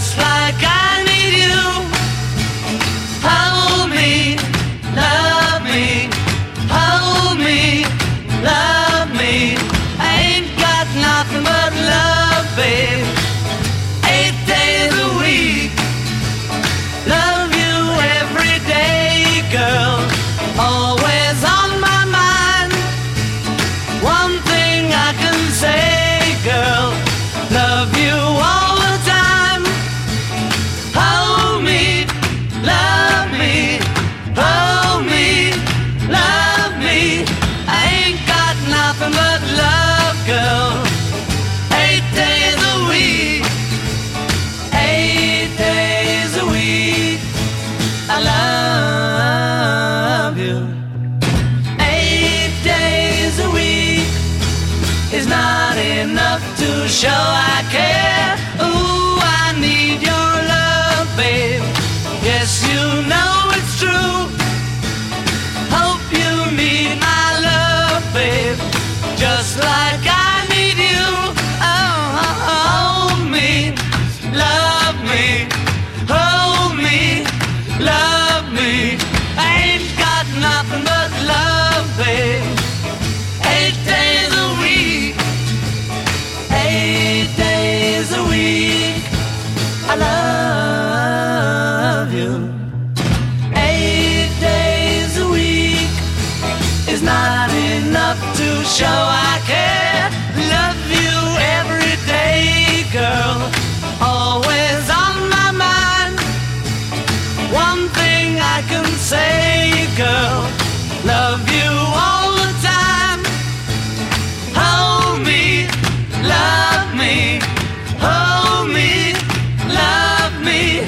just like I is not enough to show I care. Ooh, I need your love, babe. Yes, you know it's true. Hope you need my love, babe, just like I need you. show I care. Love you every day, girl. Always on my mind. One thing I can say, girl. Love you all the time. Hold me, love me. Hold me, love me.